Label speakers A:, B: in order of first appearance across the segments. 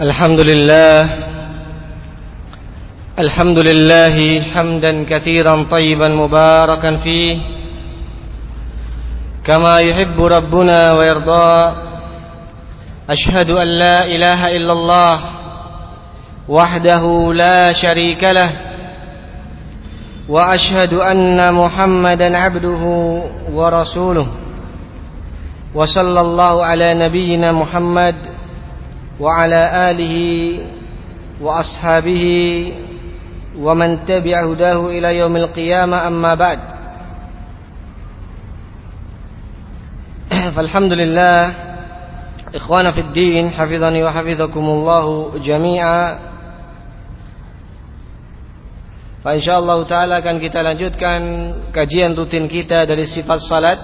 A: الحمد لله. الحمد لله حمدا كثيرا طيبا مباركا فيه. كما يحب ربنا ويرضى. أشهد أن لا إله إلا الله وحده لا شريك له. وأشهد أن محمدا عبده ورسوله. وصلى الله على نبينا محمد وعلى آله وأصحابه ومن تبع هداه إلى يوم القيامة أما بعد. فالحمد لله إخوانا في الدين حفظني وحفظكم الله جميعا. فإن شاء الله تعالى كان akan kita كان kajian روتين kita dari sifat salat.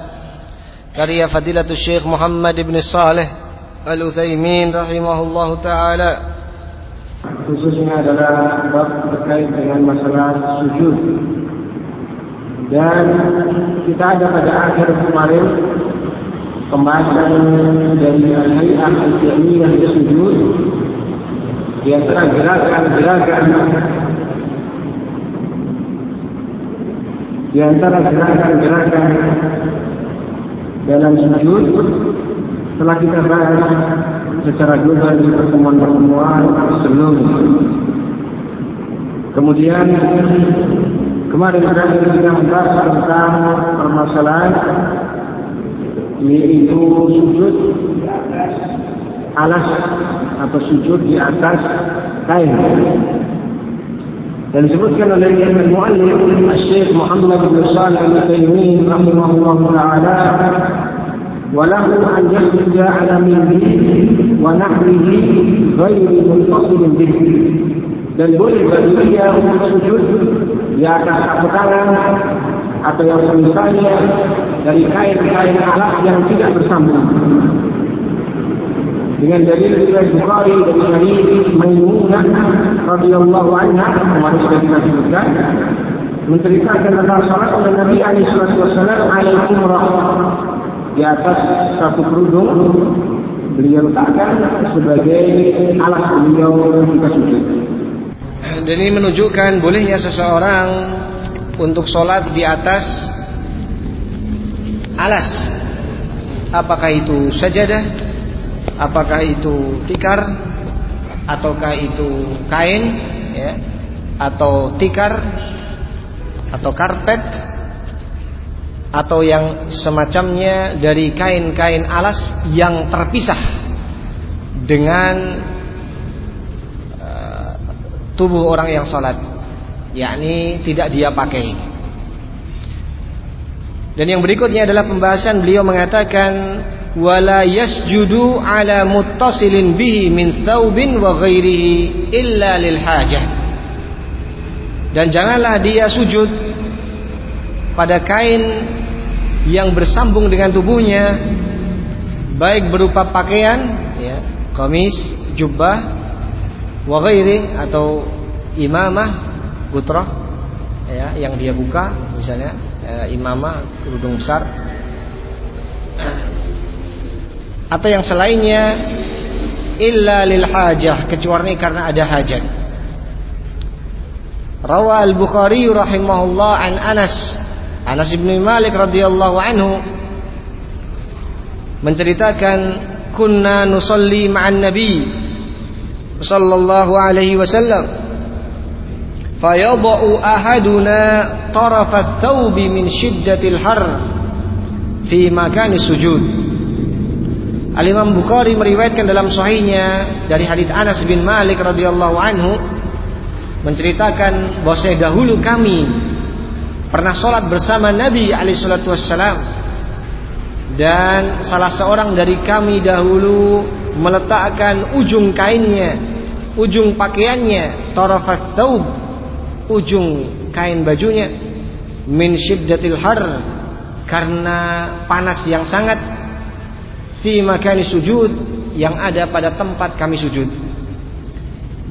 A: Karya فضيلة الشيخ محمد بن الصالح Al-Utsaimin rahimahullahu taala.
B: Khususnya adalah bab terkait dengan masalah sujud. Dan kita ada pada akhir kemarin pembahasan dari al-hay'ah al-fi'liyah sujud. Di antara gerakan-gerakan di antara gerakan-gerakan dalam sujud telah kita bahas secara global di pertemuan-pertemuan sebelumnya. Kemudian kemarin terakhir kita membahas tentang permasalahan yaitu sujud alas atau sujud di atas kain. Dan disebutkan oleh al-muallif Syekh Muhammad bin Shalih Al-Utsaimin rahimahullah taala وله أن يسجد على منه ونحوه غير منفصل به dan boleh bagi dia untuk sujud di atas satu tangan atau yang semisalnya dari kain-kain alat yang tidak bersambung. Dengan dalil riwayat Bukhari dari hadis Maimunah radhiyallahu anha kemarin sudah kita sebutkan menceritakan tentang salat oleh Nabi alaihi wasallam alaihi umrah di atas satu kerudung beliau letakkan sebagai alas beliau ketika sujud.
A: Dan ini menunjukkan bolehnya seseorang untuk sholat di atas alas. Apakah itu sajadah? Apakah itu tikar? Ataukah itu kain? Ya? Atau tikar? Atau karpet? Atau yang semacamnya dari kain-kain alas yang terpisah dengan tubuh orang yang sholat. Yakni tidak dia pakai. Dan yang berikutnya adalah pembahasan beliau mengatakan wala yasjudu ala muttasilin bihi min thawbin wa ghairihi illa lil hajah. Dan janganlah dia sujud pada kain yang bersambung dengan tubuhnya baik berupa pakaian ya kamis jubah wa atau imamah putra ya yang dia buka misalnya e, imamah kerudung besar. Atau yang selainnya illa lil hajah kecuali karena ada hajat. Rawa al-bukhari rahimahullah an Anas Anas bin Malik radhiyallahu anhu menceritakan kunna nusalli ma'an nabi sallallahu alaihi wasallam fayadau ahaduna taraf ath-thawb min shiddatil har fi makani sujud. Al Imam Bukhari meriwayatkan dalam sahihnya dari hadis Anas bin Malik radhiyallahu anhu menceritakan bahwa dahulu kami pernah sholat bersama Nabi alaihi salatu wassalam dan salah seorang dari kami dahulu meletakkan ujung kainnya, ujung pakaiannya, tarafat thawb, ujung kain bajunya min syiddatil har karena panas yang sangat fi makani sujud yang ada pada tempat kami sujud.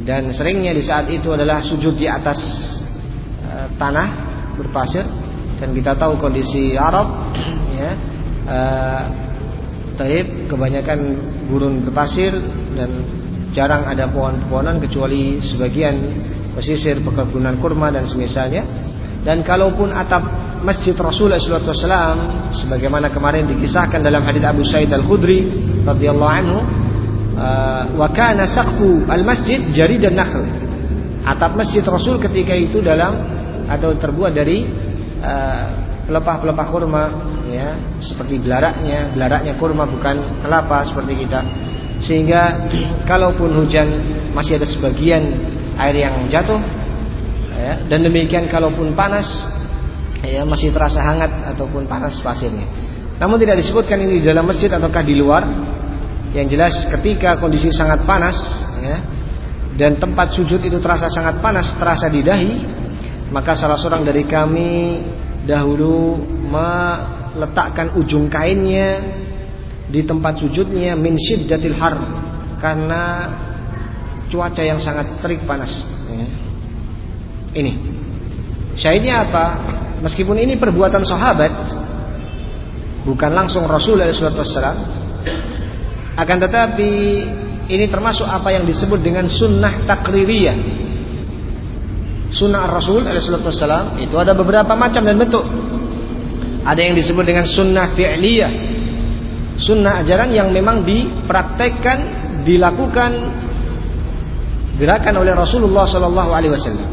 A: Dan seringnya di saat itu adalah sujud di atas uh, tanah berpasir dan kita tahu kondisi Arab ya uh, Taib kebanyakan gurun berpasir dan jarang ada pohon-pohonan kecuali sebagian pesisir perkebunan kurma dan semisalnya. Dan kalaupun atap Masjid Rasulullah SAW sebagaimana kemarin dikisahkan dalam hadis Abu Sa'id Al-Khudri radhiyallahu anhu uh, wa kana saqfu al-masjid jaridan nakhl. Atap Masjid Rasul ketika itu dalam atau terbuat dari uh, pelepah-pelepah kurma ya. Seperti belaraknya belaraknya kurma bukan kelapa seperti kita. Sehingga kalaupun hujan masih ada sebagian air yang jatuh ya, dan demikian kalaupun panas ya masih terasa hangat ataupun panas pasirnya. Namun tidak disebutkan ini di dalam masjid ataukah di luar. Yang jelas ketika kondisi sangat panas ya, dan tempat sujud itu terasa sangat panas terasa di dahi maka salah seorang dari kami dahulu meletakkan ujung kainnya di tempat sujudnya min syiddatil har karena cuaca yang sangat terik panas. Ini. Syahidnya apa? Meskipun ini perbuatan sahabat bukan langsung Rasul SAW akan tetapi ini termasuk apa yang disebut dengan sunnah takririyah sunnah Rasul Alaihissalam itu ada beberapa macam dan bentuk. Ada yang disebut dengan sunnah fi'liyah. Sunnah ajaran yang memang dipraktekkan, dilakukan gerakan oleh Rasulullah Sallallahu Alaihi Wasallam.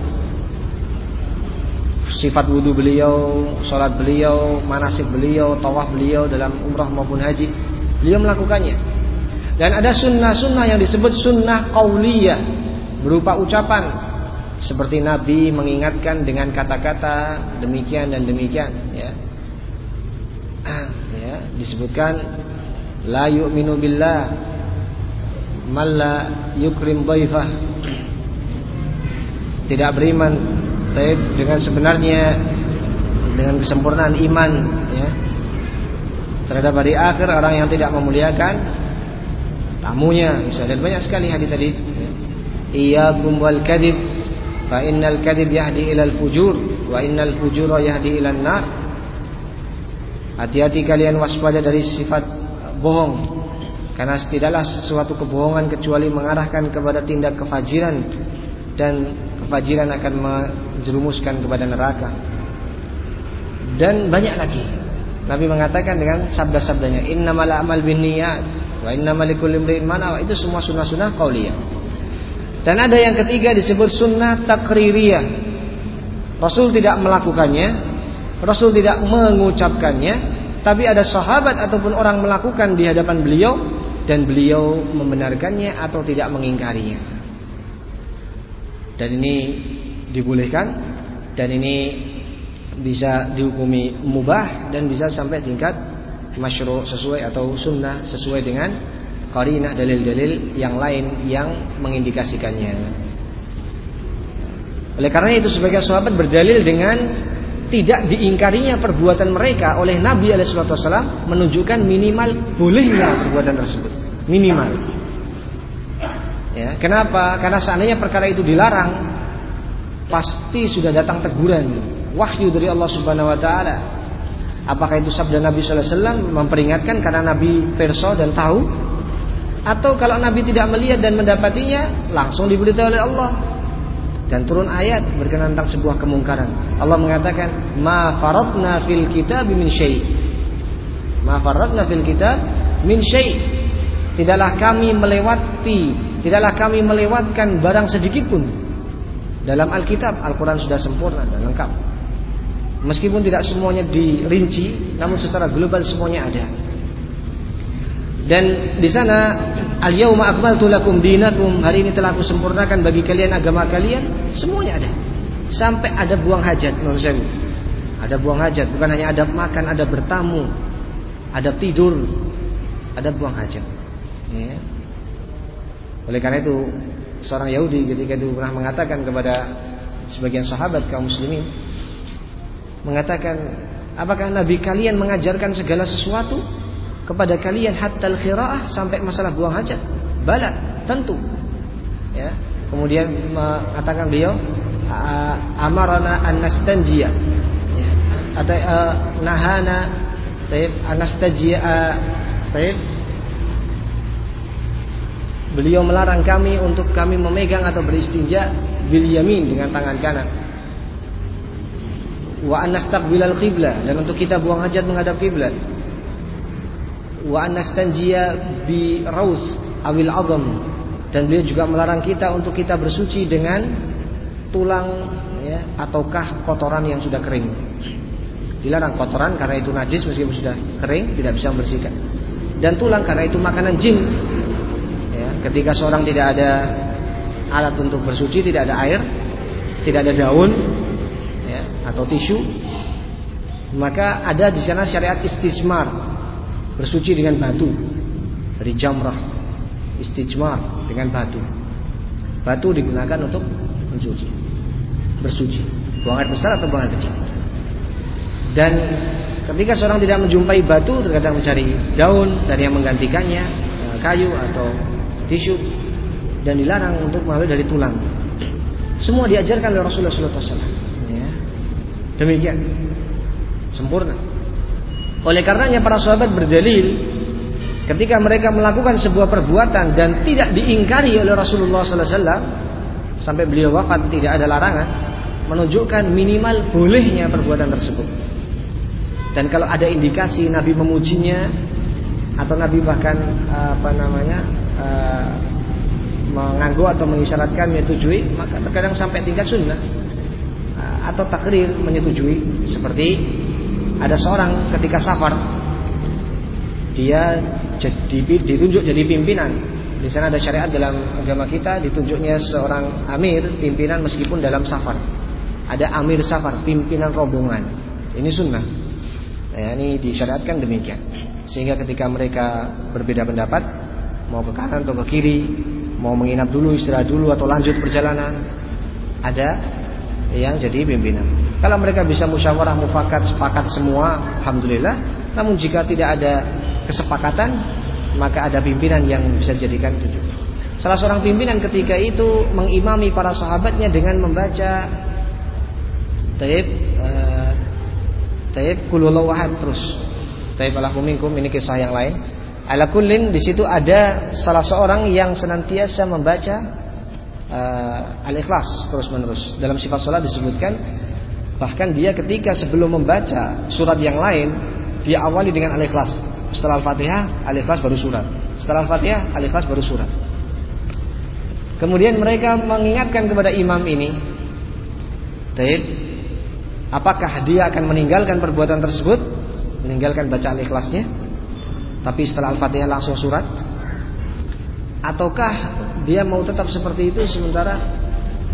A: Sifat wudhu beliau, sholat beliau, manasik beliau, tawaf beliau dalam umrah maupun haji, beliau melakukannya. Dan ada sunnah-sunnah yang disebut sunnah qauliyah berupa ucapan seperti Nabi mengingatkan dengan kata-kata demikian dan demikian ya. Ah, ya disebutkan la yu'minu billah malla yukrim dhaifah tidak beriman tapi dengan sebenarnya dengan kesempurnaan iman ya terhadap hari akhir orang yang tidak memuliakan tamunya misalnya banyak sekali hadis-hadis ya. iyyakum wal kadhib fa innal kadhib yahdi ilal fujur wa innal fujura yahdi ilan nar. Hati-hati kalian waspada dari sifat bohong. Karena tidaklah sesuatu kebohongan kecuali mengarahkan kepada tindak kefajiran dan kefajiran akan menjerumuskan kepada neraka. Dan banyak lagi. Nabi mengatakan dengan sabda-sabdanya innamal a'mal binniyat wa innamal likulli imrin ma itu semua sunnah-sunnah qauliyah dan ada yang ketiga disebut sunnah takririyah. Rasul tidak melakukannya, Rasul tidak mengucapkannya, tapi ada sahabat ataupun orang melakukan di hadapan beliau dan beliau membenarkannya atau tidak mengingkarinya. Dan ini dibolehkan dan ini bisa dihukumi mubah dan bisa sampai tingkat masyru' sesuai atau sunnah sesuai dengan qarinah dalil-dalil yang lain yang mengindikasikannya. Oleh karena itu sebagai sahabat berdalil dengan tidak diingkarinya perbuatan mereka oleh Nabi Alaihissalam menunjukkan minimal bolehnya perbuatan tersebut minimal. Ya, kenapa? Karena seandainya perkara itu dilarang, pasti sudah datang teguran, wahyu dari Allah Subhanahu Wa Taala. Apakah itu sabda Nabi Wasallam memperingatkan karena Nabi perso dan tahu atau kalau Nabi tidak melihat dan mendapatinya Langsung diberitahu oleh Allah. Dan turun ayat berkenaan tentang sebuah kemungkaran. Allah mengatakan Ma faradna fil kitab min syai' Ma faradna fil kitab min syai' Tidaklah kami melewati Tidaklah kami melewatkan barang sedikit pun. Dalam Alkitab Al-Quran sudah sempurna dan lengkap. Meskipun tidak semuanya dirinci Namun secara global semuanya ada dan di sana al-yauma akmaltu lakum dinakum, hari ini telah aku sempurnakan bagi kalian agama kalian, semuanya ada. Sampai ada buang hajat menurut. Ada buang hajat, bukan hanya ada makan, ada bertamu, ada tidur, ada buang hajat. Ya. Oleh karena itu seorang Yahudi ketika itu pernah mengatakan kepada sebagian sahabat kaum muslimin mengatakan apakah nabi kalian mengajarkan segala sesuatu kepada kalian hatta al-khira'ah sampai masalah buang hajat? Bala, tentu. Ya. Kemudian mengatakan beliau amarana an. Ya. Atau nahana taib an nastajiya taib Beliau melarang kami untuk kami memegang atau beristinja bil yamin dengan tangan kanan. Wa anastaqbilal qiblah dan untuk kita buang hajat menghadap kiblat. Wa anastanjiya bi raus awil azam dan beliau juga melarang kita untuk kita bersuci dengan tulang ya ataukah kotoran yang sudah kering. Dilarang kotoran karena itu najis meskipun sudah kering tidak bisa membersihkan. Dan tulang karena itu makanan jin Ketika seorang tidak ada alat untuk bersuci, tidak ada air, tidak ada daun ya, atau tisu, maka ada di sana syariat istijmar, bersuci dengan batu dari jamrah, istijmar dengan batu. Batu digunakan untuk mencuci, bersuci, buang air besar atau buang air kecil. Dan ketika seorang tidak menjumpai batu, terkadang mencari daun dan yang menggantikannya, kayu atau tisu dan dilarang untuk mengambil dari tulang. Semua diajarkan oleh Rasulullah SAW. Ya. Demikian sempurna. Oleh karenanya para sahabat berdalil ketika mereka melakukan sebuah perbuatan dan tidak diingkari oleh Rasulullah SAW sampai beliau wafat tidak ada larangan menunjukkan minimal bolehnya perbuatan tersebut. Dan kalau ada indikasi Nabi memujinya atau Nabi bahkan apa namanya uh, mengangguk atau mengisyaratkan menyetujui maka terkadang sampai tingkat sunnah uh, atau takrir menyetujui seperti ada seorang ketika safar dia jadi ditunjuk jadi pimpinan. Di sana ada syariat dalam agama kita ditunjuknya seorang amir pimpinan meskipun dalam safar. Ada amir safar pimpinan rombongan. Ini sunnah. Ya, ini disyariatkan demikian. Sehingga ketika mereka berbeda pendapat Mau ke kanan atau ke kiri Mau menginap dulu, istirahat dulu Atau lanjut perjalanan Ada yang jadi pimpinan Kalau mereka bisa musyawarah, mufakat, sepakat semua Alhamdulillah Namun jika tidak ada kesepakatan Maka ada pimpinan yang bisa dijadikan tujuh Salah seorang pimpinan ketika itu Mengimami para sahabatnya dengan membaca Taib uh, Taib kululawahad terus Taib alakuminkum ini kisah yang lain. Alakullin di situ ada salah seorang yang senantiasa membaca uh, al-ikhlas terus menerus. Dalam sifat sholat disebutkan bahkan dia ketika sebelum membaca surat yang lain dia awali dengan al-ikhlas. Setelah al-fatihah al-ikhlas baru surat. Setelah al-fatihah al-ikhlas baru surat. Kemudian mereka mengingatkan kepada imam ini, Taib, apakah dia akan meninggalkan perbuatan tersebut meninggalkan bacaan ikhlasnya tapi setelah Al-Fatihah langsung surat ataukah dia mau tetap seperti itu sementara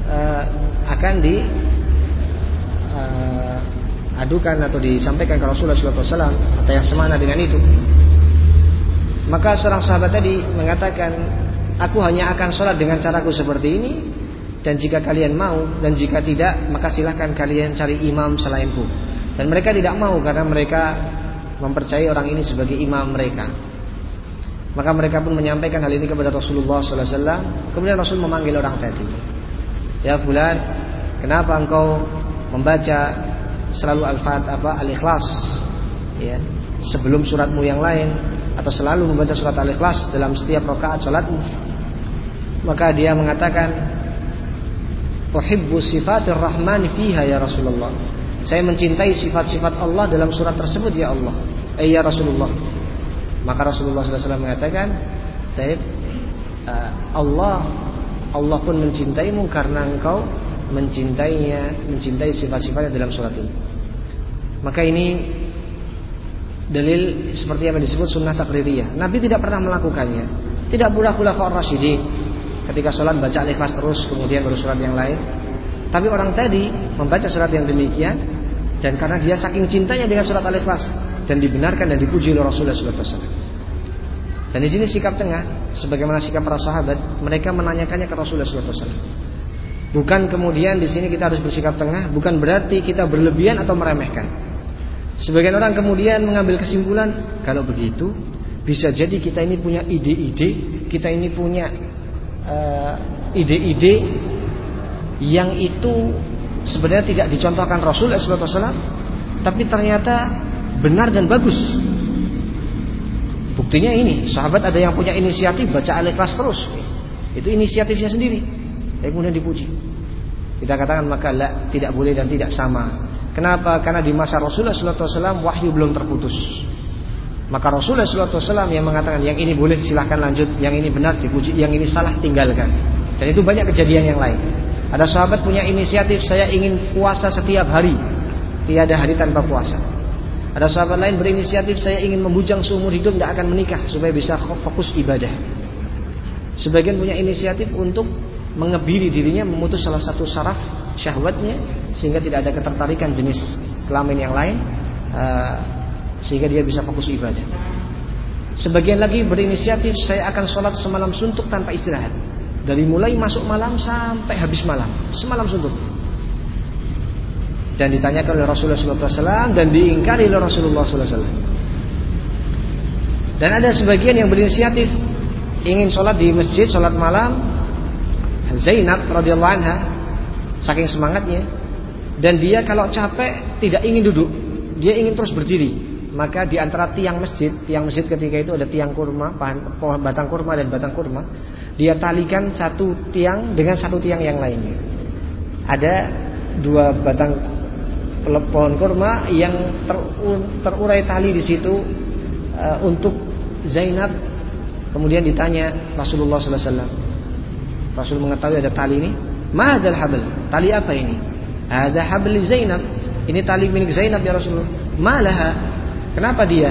A: uh, akan di uh, adukan atau disampaikan ke Rasulullah SAW atau yang semana dengan itu maka seorang sahabat tadi mengatakan aku hanya akan sholat dengan caraku seperti ini dan jika kalian mau dan jika tidak maka silahkan kalian cari imam selainku dan mereka tidak mau karena mereka mempercayai orang ini sebagai imam mereka. Maka mereka pun menyampaikan hal ini kepada Rasulullah SAW. Kemudian Rasul memanggil orang tadi. Ya fulan, kenapa engkau membaca selalu al-fat apa al-ikhlas? Ya, sebelum suratmu yang lain atau selalu membaca surat al-ikhlas dalam setiap rakaat salatmu? Maka dia mengatakan, "Uhibbu sifatir rahman fiha ya Rasulullah." Saya mencintai sifat-sifat Allah dalam surat tersebut ya Allah. Eh ya Rasulullah. Maka Rasulullah SAW mengatakan, Taib, uh, Allah Allah pun mencintaimu karena engkau mencintainya, mencintai sifat-sifatnya dalam surat ini. Maka ini dalil seperti yang disebut sunnah takririyah. Nabi tidak pernah melakukannya. Tidak pula khulafaur rasyidin. Ketika sholat baca al-ikhlas terus kemudian baru surat yang lain. Tapi orang tadi membaca surat yang demikian dan karena dia saking cintanya dengan surat Al-Ikhlas dan dibenarkan dan dipuji oleh Rasulullah SAW. Dan di sini sikap tengah, sebagaimana sikap para sahabat, mereka menanyakannya ke Rasulullah SAW. Bukan kemudian di sini kita harus bersikap tengah, bukan berarti kita berlebihan atau meremehkan. Sebagian orang kemudian mengambil kesimpulan, kalau begitu bisa jadi kita ini punya ide-ide, kita ini punya eh, ide-ide uh, yang itu sebenarnya tidak dicontohkan Rasul SAW tapi ternyata benar dan bagus buktinya ini sahabat ada yang punya inisiatif baca al-ikhlas terus Itu inisiatifnya sendiri. Yang kemudian dipuji. Kita katakan maka la, tidak boleh dan tidak sama. Kenapa? Karena di masa Rasulullah SAW wahyu belum terputus. Maka Rasulullah SAW yang mengatakan yang ini boleh silahkan lanjut, yang ini benar dipuji, yang ini salah tinggalkan. Dan itu banyak kejadian yang lain. Ada sahabat punya inisiatif saya ingin puasa setiap hari, tiada hari tanpa puasa. Ada sahabat lain berinisiatif saya ingin membujang seumur hidup tidak akan menikah supaya bisa fokus ibadah. Sebagian punya inisiatif untuk mengebiri dirinya memutus salah satu saraf syahwatnya sehingga tidak ada ketertarikan jenis kelamin yang lain uh, sehingga dia bisa fokus ibadah. Sebagian lagi berinisiatif saya akan sholat semalam suntuk tanpa istirahat dari mulai masuk malam sampai habis malam semalam suntuk dan ditanyakan oleh Rasulullah SAW dan diingkari oleh Rasulullah SAW. Dan ada sebagian yang berinisiatif ingin sholat di masjid, sholat malam. Zainab radhiyallahu anha saking semangatnya dan dia kalau capek tidak ingin duduk, dia ingin terus berdiri. Maka di antara tiang masjid, tiang masjid ketika itu ada tiang kurma, pohon batang kurma dan batang kurma, dia talikan satu tiang dengan satu tiang yang lainnya. Ada dua batang pohon kurma yang ter, terurai tali di situ uh, untuk Zainab. Kemudian ditanya Rasulullah Sallallahu Alaihi Wasallam. Rasul mengetahui ada tali ini. Madal habl. Tali apa ini? Ada habli Zainab. Ini tali milik Zainab ya Rasulullah. Malaha. Kenapa dia?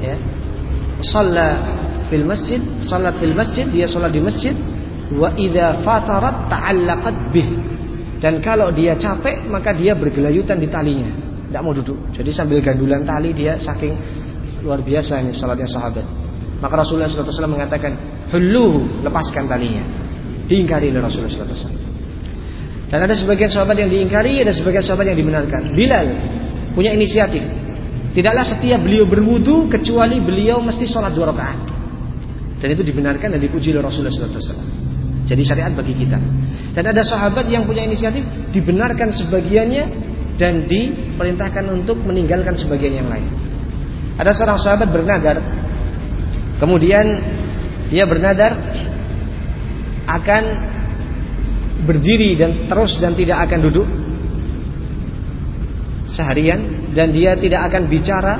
A: Ya. Salla fil masjid, salat fil masjid, dia salat di masjid. Wa idza fatarat ta'allaqat bih dan kalau dia capek maka dia bergelayutan di talinya. Tidak mau duduk. Jadi sambil gandulan tali dia saking luar biasa ini salatnya sahabat. Maka Rasulullah SAW mengatakan, Hulluhu, lepaskan talinya. Diingkari oleh Rasulullah SAW. Dan ada sebagian sahabat yang diingkari, ada sebagian sahabat yang dibenarkan. Bilal punya inisiatif. Tidaklah setiap beliau berwudu kecuali beliau mesti sholat dua rakaat. Dan itu dibenarkan dan dipuji oleh Rasulullah SAW. Jadi syariat bagi kita. Dan ada sahabat yang punya inisiatif dibenarkan sebagiannya dan diperintahkan untuk meninggalkan sebagian yang lain. Ada seorang sahabat bernadar, kemudian dia bernadar akan berdiri dan terus dan tidak akan duduk seharian dan dia tidak akan bicara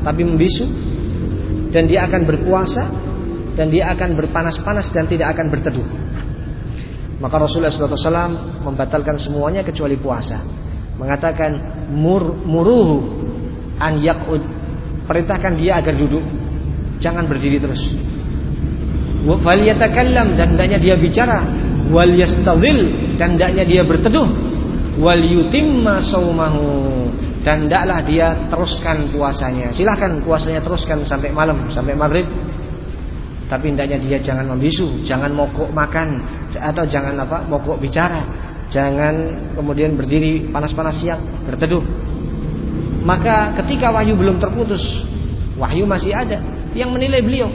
A: tapi membisu dan dia akan berpuasa dan dia akan berpanas-panas dan tidak akan berteduh. Maka Rasulullah SAW membatalkan semuanya kecuali puasa. Mengatakan mur, muruhu an yakud. Perintahkan dia agar duduk. Jangan berdiri terus. Wal yatakallam dan hendaknya dia bicara. Wal dan hendaknya dia berteduh. Wal yutimma dan hendaklah dia teruskan puasanya. Silahkan puasanya teruskan sampai malam, sampai maghrib tapi hendaknya dia jangan membisu, jangan mogok makan atau jangan apa? mogok bicara. Jangan kemudian berdiri panas-panas siang, berteduh. Maka ketika wahyu belum terputus, wahyu masih ada yang menilai beliau.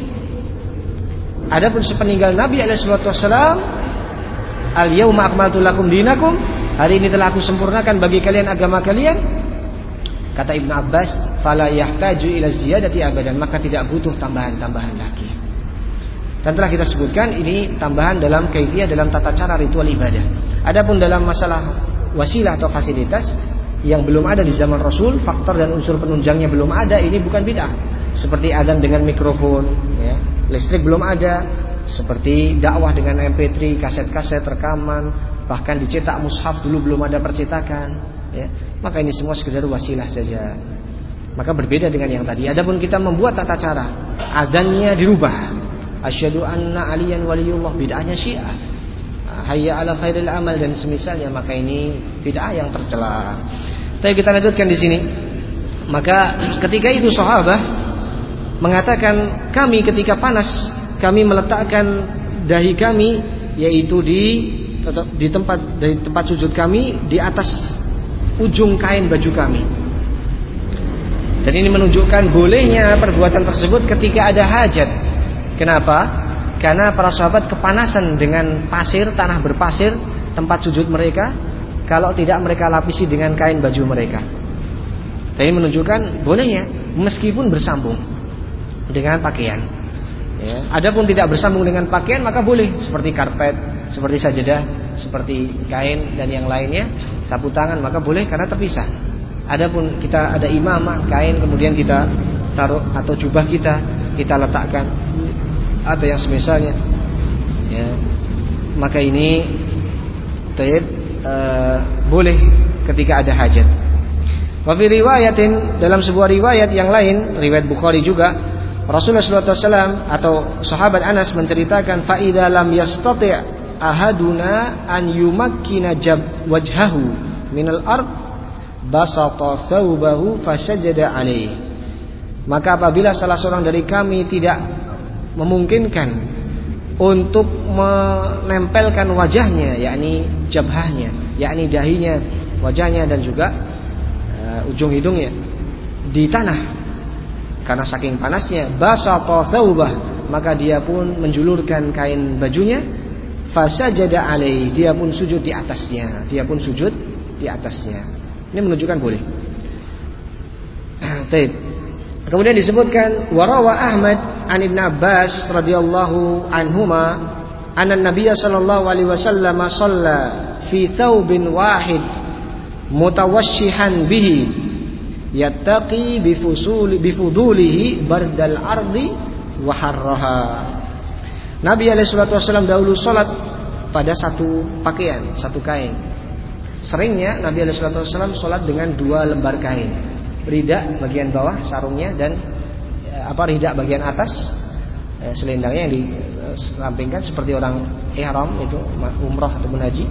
A: Adapun sepeninggal Nabi alaihi wasallam, al yauma akmaltu lakum dinakum, hari ini telah aku sempurnakan bagi kalian agama kalian. Kata Ibnu Abbas, fala yahtaju ila ziyadati abadan, maka tidak butuh tambahan-tambahan lagi. Dan telah kita sebutkan ini tambahan dalam kaifiyah dalam tata cara ritual ibadah. Adapun dalam masalah wasilah atau fasilitas yang belum ada di zaman Rasul, faktor dan unsur penunjangnya belum ada, ini bukan bid'ah. Seperti adzan dengan mikrofon, ya. Listrik belum ada, seperti dakwah dengan MP3, kaset-kaset rekaman, bahkan dicetak mushaf dulu belum ada percetakan, ya. Maka ini semua sekedar wasilah saja. Maka berbeda dengan yang tadi. Adapun kita membuat tata cara, adzannya dirubah, asyhadu anna aliyan waliyullah bid'ahnya syiah hayya ala khairil amal dan semisalnya maka ini bid'ah yang tercela. Tapi kita lanjutkan di sini. Maka ketika itu sahabat mengatakan kami ketika panas kami meletakkan dahi kami yaitu di di tempat dari tempat sujud kami di atas ujung kain baju kami. Dan ini menunjukkan bolehnya perbuatan tersebut ketika ada hajat Kenapa? Karena para sahabat kepanasan dengan pasir, tanah berpasir, tempat sujud mereka. Kalau tidak mereka lapisi dengan kain baju mereka. Tapi menunjukkan bolehnya meskipun bersambung dengan pakaian. Ya. Adapun tidak bersambung dengan pakaian maka boleh seperti karpet, seperti sajadah, seperti kain dan yang lainnya, sapu tangan maka boleh karena terpisah. Adapun kita ada imamah kain kemudian kita taruh atau jubah kita kita letakkan atau yang semisalnya ya maka ini taib uh, boleh ketika ada hajat. Wa riwayatin dalam sebuah riwayat yang lain, riwayat Bukhari juga, Rasulullah SAW atau sahabat Anas menceritakan faida lam yastati' ahaduna an yumakkina jab wajhahu minal ard basata thawbahu fasajada alaih. Maka apabila salah seorang dari kami tidak memungkinkan untuk menempelkan wajahnya yakni jabhahnya yakni dahinya wajahnya dan juga uh, ujung hidungnya di tanah karena saking panasnya basata thawbah maka dia pun menjulurkan kain bajunya fasajada alai dia pun sujud di atasnya dia pun sujud di atasnya. Ini menunjukkan boleh. Kemudian disebutkan warawa Ahmad an Ibn Abbas radhiyallahu anhuma anna Nabiy sallallahu alaihi wasallam shalla fi thawbin wahid mutawashshihan bihi yattaqi bifusuli bifudulihi bardal ardi wa harraha. Nabi alaihi salatu wasallam dahulu salat pada satu pakaian, satu kain. Seringnya Nabi alaihi salatu wasallam salat dengan dua lembar kain. Rida bagian bawah sarungnya dan eh, apa rida bagian atas eh, selendangnya yang disampingkan seperti orang ihram itu umrah ataupun haji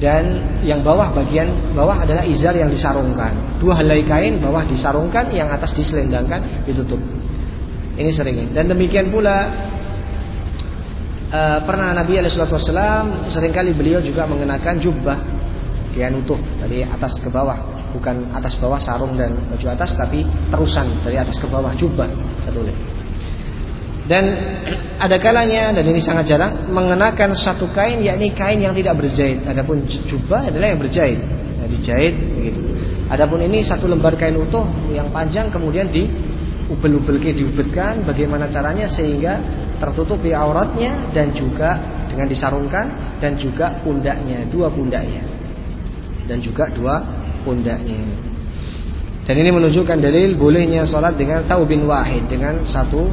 A: dan yang bawah bagian bawah adalah izar yang disarungkan. Dua helai kain bawah disarungkan yang atas diselendangkan ditutup. Ini seringnya dan demikian pula uh, pernah Nabi Alaihissalam sering kali beliau juga mengenakan jubah kian utuh dari atas ke bawah. Bukan atas bawah sarung dan baju atas tapi terusan dari atas ke bawah jubah satu dan ada kalanya dan ini sangat jarang mengenakan satu kain yakni kain yang tidak berjahit. Adapun jubah adalah yang berjahit. Nah, dijahit begitu. Adapun ini satu lembar kain utuh yang panjang kemudian di ubel-ubel diubetkan. Bagaimana caranya? Sehingga tertutupi auratnya dan juga dengan disarungkan dan juga pundaknya dua pundaknya. Dan juga dua pundaknya. Dan ini menunjukkan dalil bolehnya sholat dengan taubin wahid dengan satu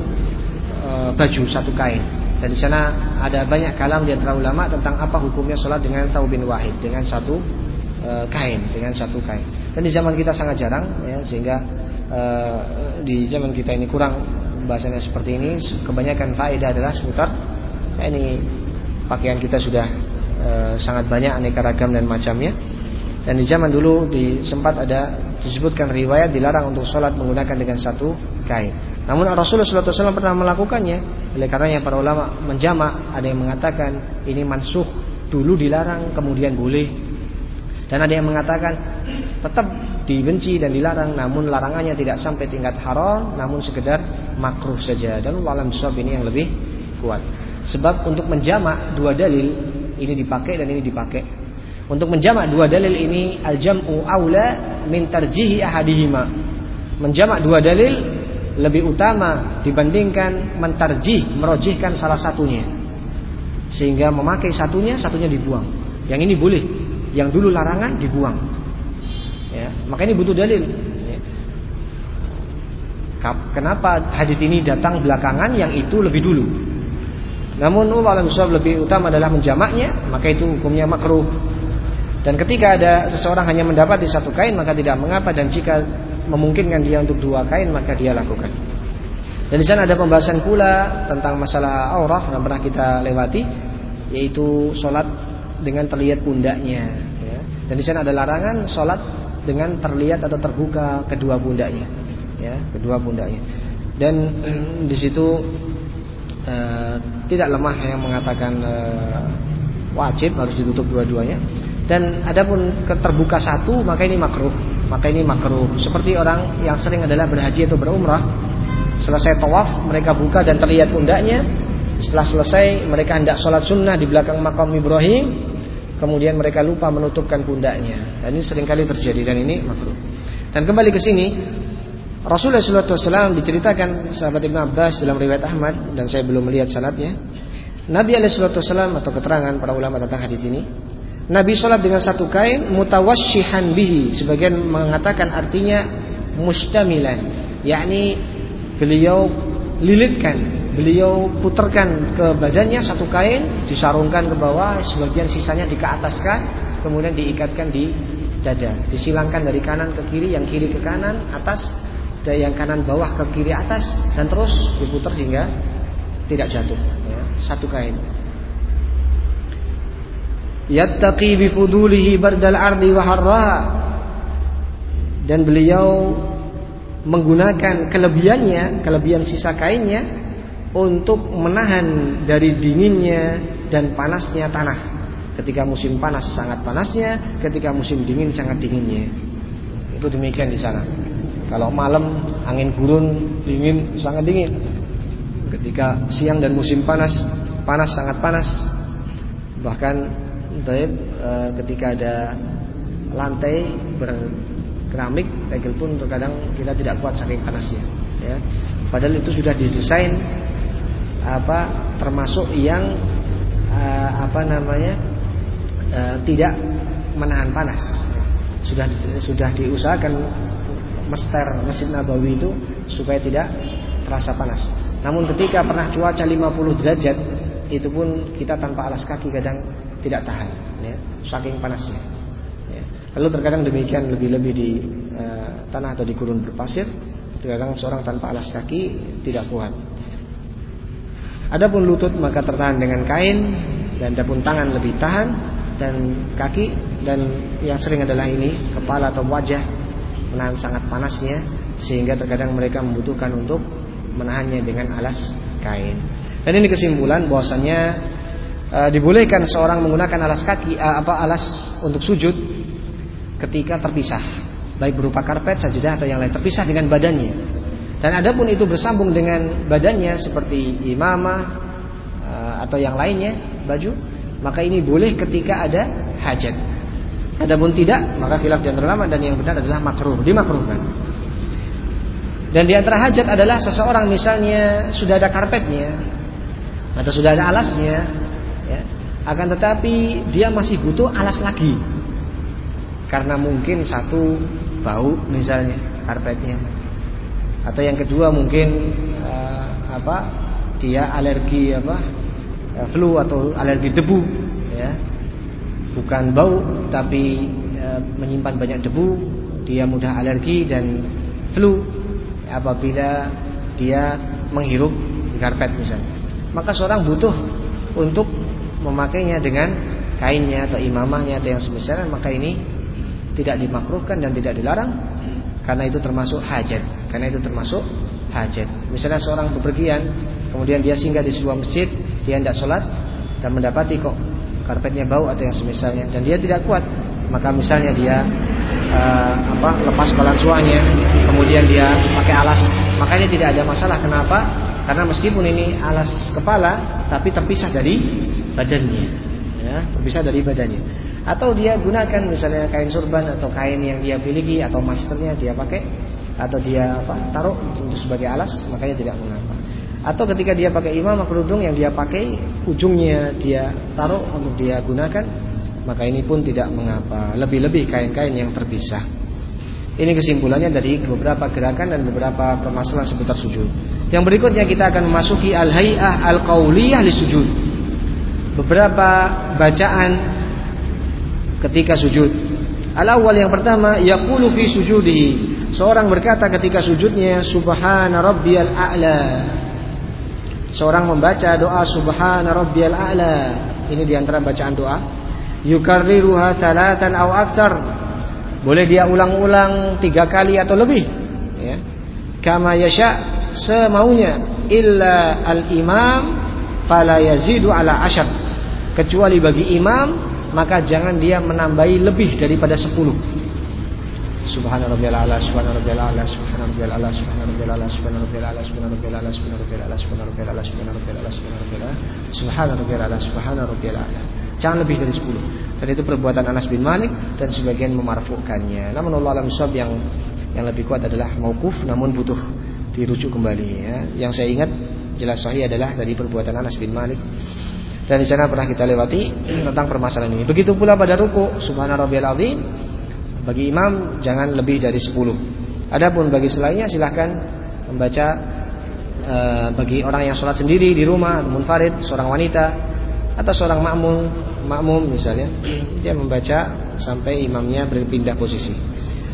A: e, baju satu kain. Dan di sana ada banyak kalam di antara ulama tentang apa hukumnya sholat dengan taubin wahid dengan satu e, kain dengan satu kain. Dan di zaman kita sangat jarang ya sehingga e, di zaman kita ini kurang bahasanya seperti ini. Kebanyakan faedah adalah seputar ya ini pakaian kita sudah e, sangat banyak aneka ragam dan macamnya. Dan di zaman dulu di sempat ada disebutkan riwayat dilarang untuk sholat menggunakan dengan satu kain. Namun Rasulullah SAW pernah melakukannya. Oleh karenanya para ulama menjamak ada yang mengatakan ini mansuh dulu dilarang kemudian boleh. Dan ada yang mengatakan tetap dibenci dan dilarang namun larangannya tidak sampai tingkat haram namun sekedar makruh saja dan alam sebab ini yang lebih kuat. Sebab untuk menjamak dua dalil ini dipakai dan ini dipakai untuk menjamak dua dalil ini al-jam'u aula min tarjihi ahadihima. Menjamak dua dalil lebih utama dibandingkan mentarjih, merojihkan salah satunya. Sehingga memakai satunya, satunya dibuang. Yang ini boleh, yang dulu larangan dibuang. Ya, maka ini butuh dalil. Ya. Kenapa hadis ini datang belakangan, yang itu lebih dulu? Namun Allah lebih utama adalah menjamaknya, maka itu hukumnya makruh. Dan ketika ada seseorang hanya mendapat di satu kain maka tidak mengapa dan jika memungkinkan dia untuk dua kain maka dia lakukan. Dan di sana ada pembahasan pula tentang masalah aurah yang pernah kita lewati yaitu sholat dengan terlihat pundaknya. Ya. Dan di sana ada larangan sholat dengan terlihat atau terbuka kedua pundaknya, ya kedua pundaknya. Dan di situ uh, tidak lemah yang mengatakan uh, wajib harus ditutup dua-duanya. Dan adapun terbuka satu maka ini makruh. Maka ini makruh. Seperti orang yang sering adalah berhaji atau berumrah, selesai tawaf mereka buka dan terlihat pundaknya. Setelah selesai mereka hendak sholat sunnah di belakang makam Ibrahim, kemudian mereka lupa menutupkan pundaknya. Dan ini sering kali terjadi dan ini makruh. Dan kembali ke sini, Rasulullah SAW diceritakan sahabat Ibn Abbas dalam riwayat Ahmad dan saya belum melihat sanatnya. Nabi SAW atau keterangan para ulama tentang hadis ini, Nabi sholat dengan satu kain mutawashihan bihi. Sebagian mengatakan artinya mustamilan, yakni beliau lilitkan, beliau putarkan ke badannya satu kain, disarungkan ke bawah, sebagian sisanya dikeataskan, kemudian diikatkan di dada, disilangkan dari kanan ke kiri, yang kiri ke kanan, atas, dari yang kanan bawah ke kiri atas, dan terus diputar hingga tidak jatuh. Ya, satu kain. Yattaqi bifudulihi bardal ardi wa harraha. Dan beliau menggunakan kelebihannya, kelebihan sisa kainnya untuk menahan dari dinginnya dan panasnya tanah. Ketika musim panas sangat panasnya, ketika musim dingin sangat dinginnya. Itu demikian di sana. Kalau malam angin gurun dingin sangat dingin. Ketika siang dan musim panas panas sangat panas. Bahkan eh, ketika ada lantai keramik tegel pun terkadang kita tidak kuat saking panasnya ya. Padahal itu sudah didesain apa termasuk yang uh, apa namanya uh, tidak menahan panas. Sudah sudah diusahakan mester mesin nabawi itu supaya tidak terasa panas. Namun ketika pernah cuaca 50 derajat itu pun kita tanpa alas kaki kadang tidak tahan ya saking panasnya Lalu terkadang demikian lebih-lebih di uh, tanah atau di gurun berpasir, terkadang seorang tanpa alas kaki tidak kuat. Adapun lutut maka tertahan dengan kain dan adapun tangan lebih tahan dan kaki dan yang sering adalah ini kepala atau wajah menahan sangat panasnya sehingga terkadang mereka membutuhkan untuk menahannya dengan alas kain. Dan ini kesimpulan bahwasanya e, dibolehkan seorang menggunakan alas kaki e, apa alas untuk sujud ketika terpisah, baik berupa karpet, sajadah atau yang lain terpisah dengan badannya. Dan adapun itu bersambung dengan badannya seperti imamah eh, atau yang lainnya, baju, maka ini boleh ketika ada hajat. Adapun tidak, maka khilaf di antara ulama dan yang benar adalah makruh, dimakruhkan. Dan di antara hajat adalah seseorang misalnya sudah ada karpetnya atau sudah ada alasnya, ya, akan tetapi dia masih butuh alas lagi. Karena mungkin satu bau misalnya karpetnya. Atau yang kedua mungkin uh, apa dia alergi apa uh, flu atau alergi debu ya. Bukan bau tapi uh, menyimpan banyak debu dia mudah alergi dan flu apabila dia menghirup karpet misalnya. Maka seorang butuh untuk memakainya dengan kainnya atau imamahnya atau yang semisal maka ini tidak dimakruhkan dan tidak dilarang. Karena itu termasuk hajat. Karena itu termasuk hajat. Misalnya seorang bepergian kemudian dia singgah di sebuah masjid dia tidak sholat dan mendapati kok karpetnya bau atau yang semisalnya dan dia tidak kuat maka misalnya dia uh, apa lepas balansuanya kemudian dia pakai alas. Maka ini tidak ada masalah. Kenapa? Karena meskipun ini alas kepala tapi terpisah dari badannya ya terpisah dari badannya. Atau dia gunakan misalnya kain surban atau kain yang dia miliki atau maskernya dia pakai atau dia apa taruh untuk sebagai alas makanya tidak mengapa. Atau ketika dia pakai imam kerudung yang dia pakai ujungnya dia taruh untuk dia gunakan maka ini pun tidak mengapa. Lebih-lebih kain-kain yang terpisah. Ini kesimpulannya dari beberapa gerakan dan beberapa permasalahan seputar sujud. Yang berikutnya kita akan memasuki al-hay'ah al-qauliyah li sujud beberapa bacaan ketika sujud. Al awal yang pertama yaqulu fi sujudihi. Seorang berkata ketika sujudnya subhana rabbiyal a'la. Seorang membaca doa subhana rabbiyal a'la. Ini di antara bacaan doa. Yukarriruha salatan aw. Boleh dia ulang-ulang tiga kali atau lebih. Ya. Kama yasha semaunya illa al imam fala yazidu ala ashar. Kecuali bagi imam maka jangan dia menambahi lebih daripada 10 Subhanarabbiyal a'la subhanarabbiyal a'la subhanarabbiyal a'la subhanarabbiyal a'la subhanarabbiyal a'la subhanarabbiyal a'la subhanarabbiyal a'la subhanarabbiyal a'la subhanarabbiyal a'la subhanarabbiyal a'la subhanarabbiyal a'la subhanarabbiyal a'la jangan lebih dari 10 dan itu perbuatan Anas bin Malik dan sebagian memarfukannya namun Allah alam yang Yang lebih kuat adalah maukuf namun butuh dirujuk kembali ya. Yang saya ingat jelas sahih adalah dari perbuatan Anas bin Malik. Dan di sana pernah kita lewati tentang permasalahan ini. Begitu pula pada ruku subhana rabbiyal azim bagi imam jangan lebih dari 10. Adapun bagi selainnya silahkan membaca e, bagi orang yang sholat sendiri di rumah, munfarid, seorang wanita atau seorang makmum, makmum misalnya, dia membaca sampai imamnya berpindah posisi.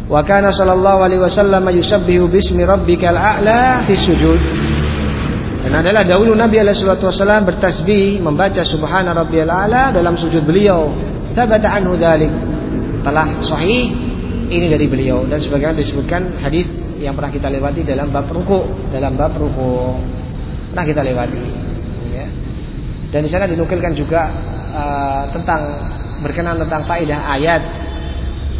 A: Wa kana sallallahu alaihi wasallam yusabbihu bismi rabbikal a'la fi sujud. Dan adalah dahulu Nabi wasallam bertasbih membaca subhana rabbiyal a'la dalam sujud beliau. Thabata anhu dzalik. Telah sahih ini dari beliau dan sebagaimana disebutkan hadis yang pernah kita lewati dalam bab ruku, dalam bab ruku. Pernah kita lewati. Ya. Dan di sana dinukilkan juga uh, tentang berkenan tentang faedah ayat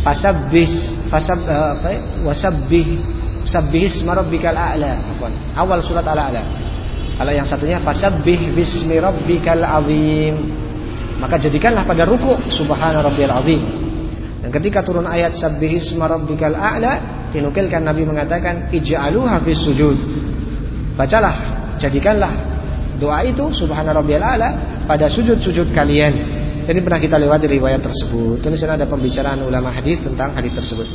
A: fasabbis fasab uh, wasabbih sabbihis marabbikal a'la afwan awal surat al-a'la kalau yang satunya fasabbih bismi rabbikal azim maka jadikanlah pada ruku subhana rabbiyal azim dan ketika turun ayat sabbihis marabbikal a'la dinukilkan Nabi mengatakan ij'aluha fis sujud bacalah jadikanlah doa itu subhana rabbiyal a'la pada sujud-sujud kalian ini pernah kita lewati riwayat tersebut. Sana ada pembicaraan ulama hadis tentang hadis tersebut.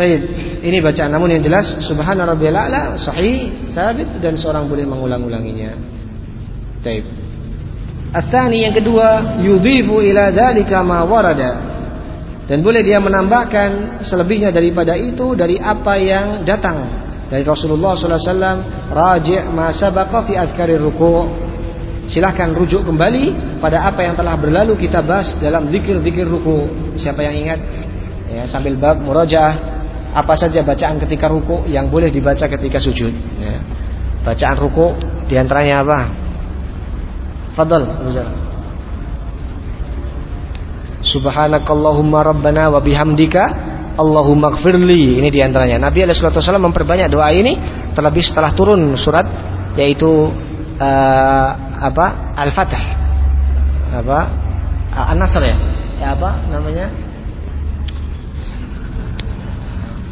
A: Taib. Ini bacaan namun yang jelas subhana rabbiyal a'la sahih, sabit dan seorang boleh mengulang-ulanginya. Taib. Atsani yang kedua, yudhifu ila dzalika ma warada. Dan boleh dia menambahkan selebihnya daripada itu dari apa yang datang dari Rasulullah wasallam, raji' ma sabaqa fi adhkarir ruku' Silahkan rujuk kembali pada apa yang telah berlalu kita bahas dalam zikir-zikir ruku. Siapa yang ingat? Ya, sambil bab murajaah apa saja bacaan ketika ruku yang boleh dibaca ketika sujud. Ya. Bacaan ruku di antaranya apa? Fadal, Subhanakallahumma rabbana wa bihamdika Allahumma gfirli Ini di antaranya Nabi SAW memperbanyak doa ini Terlebih setelah turun surat Yaitu uh, apa? Al-Fatih. Apa? An-Nasr ya? Ya apa namanya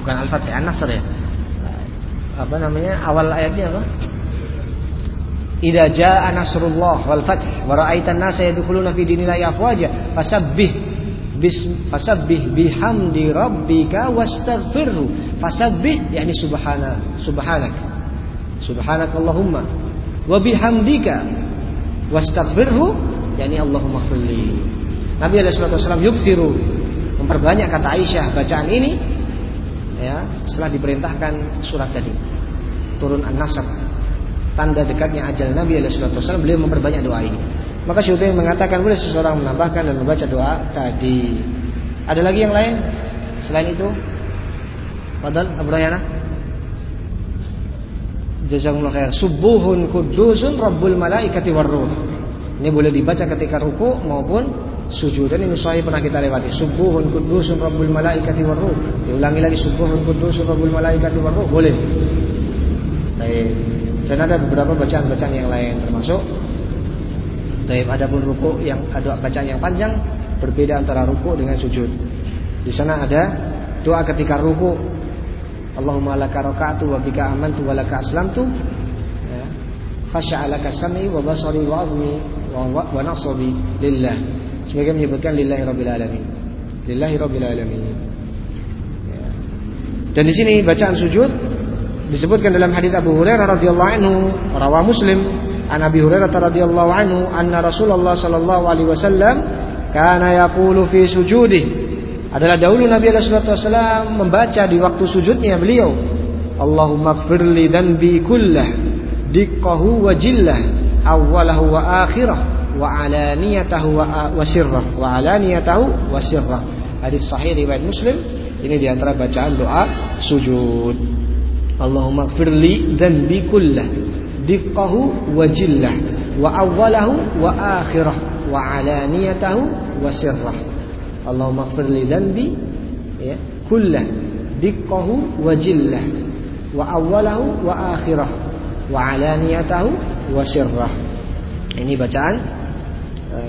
A: bukan Al-Fatih An-Nasr ya? Apa namanya? Awal ayatnya apa? Idza jaa nasrullah wal fath wa ra'aitan nasa yadkhuluna fi dinillahi afwaja fasabbih bis fasabbih bihamdi rabbika wastaghfirhu. Fasabbih yakni subhana subhanak. Subhanakallahumma wa bihamdika wastaghfirhu yakni Allahumma khulli Nabi alaihi wasallam yuksiru memperbanyak kata Aisyah bacaan ini ya setelah diperintahkan surat tadi. Turun An-Nasr. Tanda dekatnya ajal Nabi alaihi wasallam beliau memperbanyak doa ini. Maka Syuuti mengatakan boleh seseorang menambahkan dan membaca doa tadi. Ada lagi yang lain? Selain itu? Fadal Abu Rayana Jazakumullah khair. Subuhun kudusun rabbul malaikati warruh. Ini boleh dibaca ketika ruku maupun sujud. Dan ini sahih pernah kita lewati. Subuhun kudusun rabbul malaikati warruh. Diulangi lagi subuhun kudusun rabbul malaikati warruh. Boleh. Baik. Dan ada beberapa bacaan-bacaan yang lain termasuk Taib ada pun ruku yang ada bacaan yang panjang berbeda antara ruku dengan sujud. Di sana ada doa ketika ruku Allahumma laka raka'tu wa bika amantu wa laka aslamtu ya. khasya'a laka sam'i wa basari wa azmi wa, wa, wa nasabi lillah sebagai menyebutkan lillahi rabbil alamin. Lillahi rabbil alamin. Ya. dan di sini bacaan sujud disebutkan dalam hadis Abu Hurairah radhiyallahu anhu rawa Muslim an Abi Hurairah radhiyallahu anhu anna Rasulullah sallallahu alaihi wasallam kana yaqulu fi sujudih adalah dahulu Nabi SAW membaca di waktu sujudnya beliau Allahumma gfirli dhanbi kullah diqqahu wa jillah awalahu wa akhirah wa alaniyatahu wa, sirrah. Wa alaniyatahu sirrah. Hadis sahih riwayat Muslim. Ini di antara bacaan doa sujud. Allahumma gfirli dhanbi kullah diqqahu wa jillah wa awalahu wa akhirah wa wa sirrah. Allahumma ighfir li dhanbi ya kullah diqqahu wa jillah wa awwalahu wa akhirah wa wa sirrah. Ini bacaan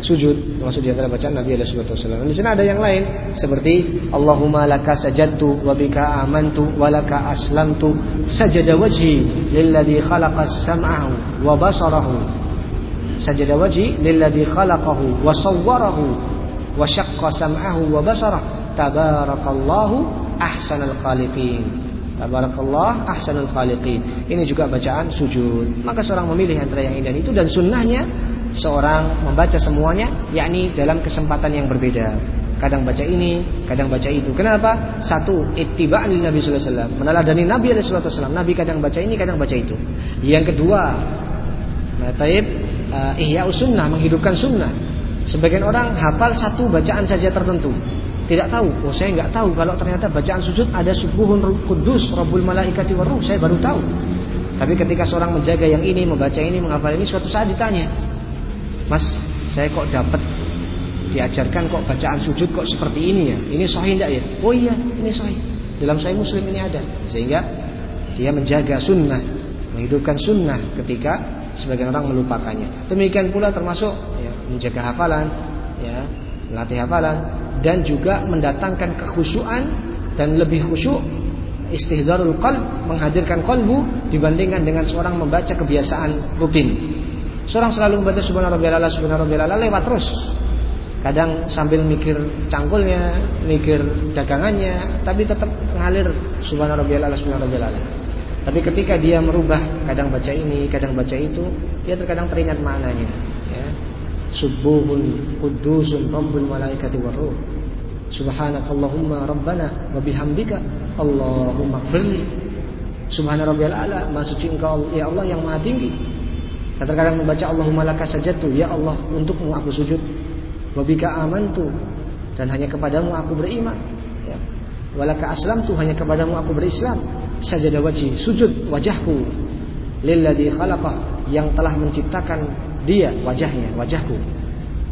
A: sujud maksud di antara bacaan Nabi alaihi wasallam. Di sini ada yang lain seperti Allahumma laka sajadtu wa bika amantu wa laka aslamtu sajada wajhi lilladzi khalaqas sam'ahu wa basarahu sajada wajhi lilladzi khalaqahu wa sawwarahu wa syaqqa sam'ahu wa basarahu tabarakallahu ahsanal khaliqin Tabarakallah ahsanul khaliqin. Ini juga bacaan sujud. Maka seorang memilih antara yang ini dan itu dan sunnahnya seorang membaca semuanya yakni dalam kesempatan yang berbeda. Kadang baca ini, kadang baca itu. Kenapa? Satu, ittiba'an Nabi sallallahu alaihi wasallam. Meneladani Nabi sallallahu alaihi wasallam. Nabi kadang baca ini, kadang baca itu. Yang kedua, nah, taib uh, ihya sunnah, menghidupkan sunnah. Sebagian orang hafal satu bacaan saja tertentu tidak tahu. Oh saya nggak tahu kalau ternyata bacaan sujud ada subuhun kudus Rabbul Malaikati Waruh. Saya baru tahu. Tapi ketika seorang menjaga yang ini, membaca ini, menghafal ini, suatu saat ditanya, Mas, saya kok dapat diajarkan kok bacaan sujud kok seperti ini ya? Ini sahih tidak ya? Oh iya, ini sahih. Dalam Sahih Muslim ini ada. Sehingga dia menjaga sunnah, menghidupkan sunnah ketika sebagian orang melupakannya. Demikian pula termasuk ya, menjaga hafalan, ya, melatih hafalan, dan juga mendatangkan kekhusyuan dan lebih khusyuk istihdarul qalb menghadirkan kolbu dibandingkan dengan seorang membaca kebiasaan rutin. Seorang selalu membaca subhana rabbiyal ala subhana rabbiyal ala lewat terus. Kadang sambil mikir cangkulnya, mikir dagangannya, tapi tetap ngalir subhana rabbiyal ala subhana rabbiyal ala. Tapi ketika dia merubah, kadang baca ini, kadang baca itu, dia terkadang teringat maknanya. Subuhun kudusun rabbul malaikati waruh Subhanakallahumma rabbana wa bihamdika Allahumma gfirli Subhana a'la Maha engkau ya Allah yang maha tinggi Dan terkadang membaca Allahumma laka sajatu Ya Allah untukmu aku sujud. Wabika amantu. Dan hanya kepadamu aku beriman. Ya. Walaka aslamtu. Hanya kepadamu aku berislam. Sajadah wajhi. Sujud wajahku. Lilladhi khalaqah. Yang telah menciptakan dia wajahnya wajahku.